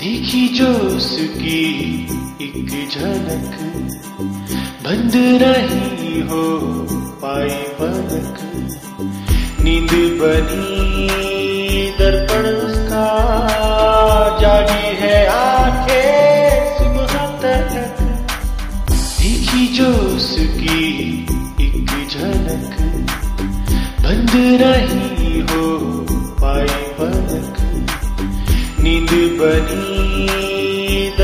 देखी जो उसकी एक झलक। बंद नहीं हो पाई पलक नींद बनी दर्पण उसका। जागी है आँखें सुबह तक। देखी जो उसकी एक झलक। बंद नहीं हो पाई पलक नींद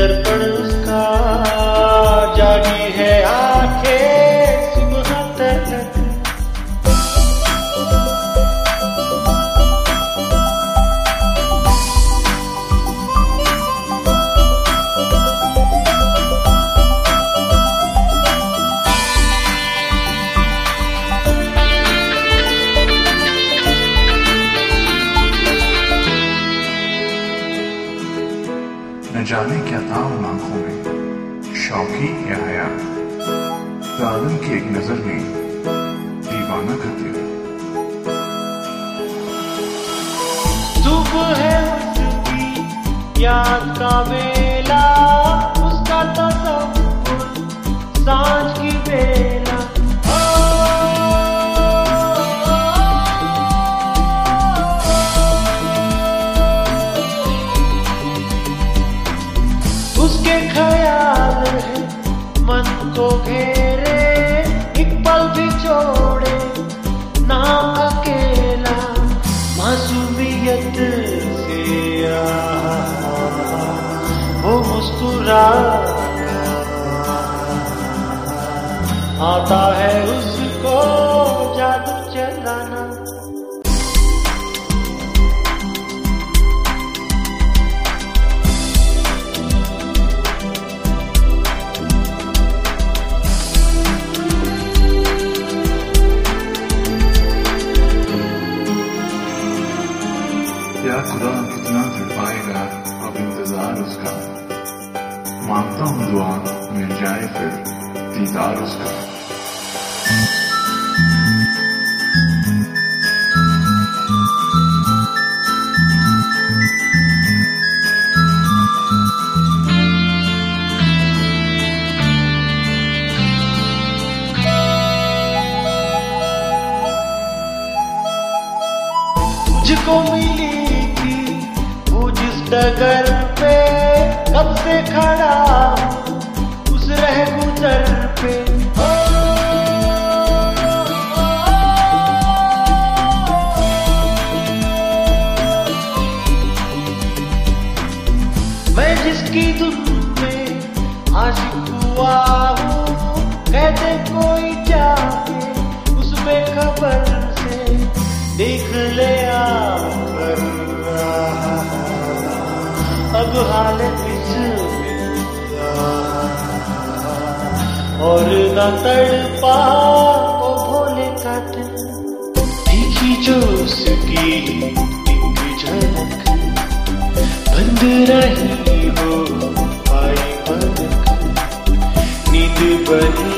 जाने क्या था उन आँखों में? शौकी या हया जालिम की एक नज़र में दीवाना कर दिया सुबह है उसकी याद का वेला मासूमियत से वो मुस्कुरा आता है उसको जादू चलाना। कितना कर पाएगा, अब इंतज़ार उसका। माँगता हूँ दुआ, मिल जाए फिर दीदार उसका। मिली डगर पे कब से खड़ा उस रह गुजर पे। मैं जिसकी धुन में आशिक हुआ हूँ, कहते कोई जाके उस बेखबर अब और न तड़ पाओ भोले का दिल देखी जो उसकी एक झलक। बंद रही हो पाई पलक नींद बनी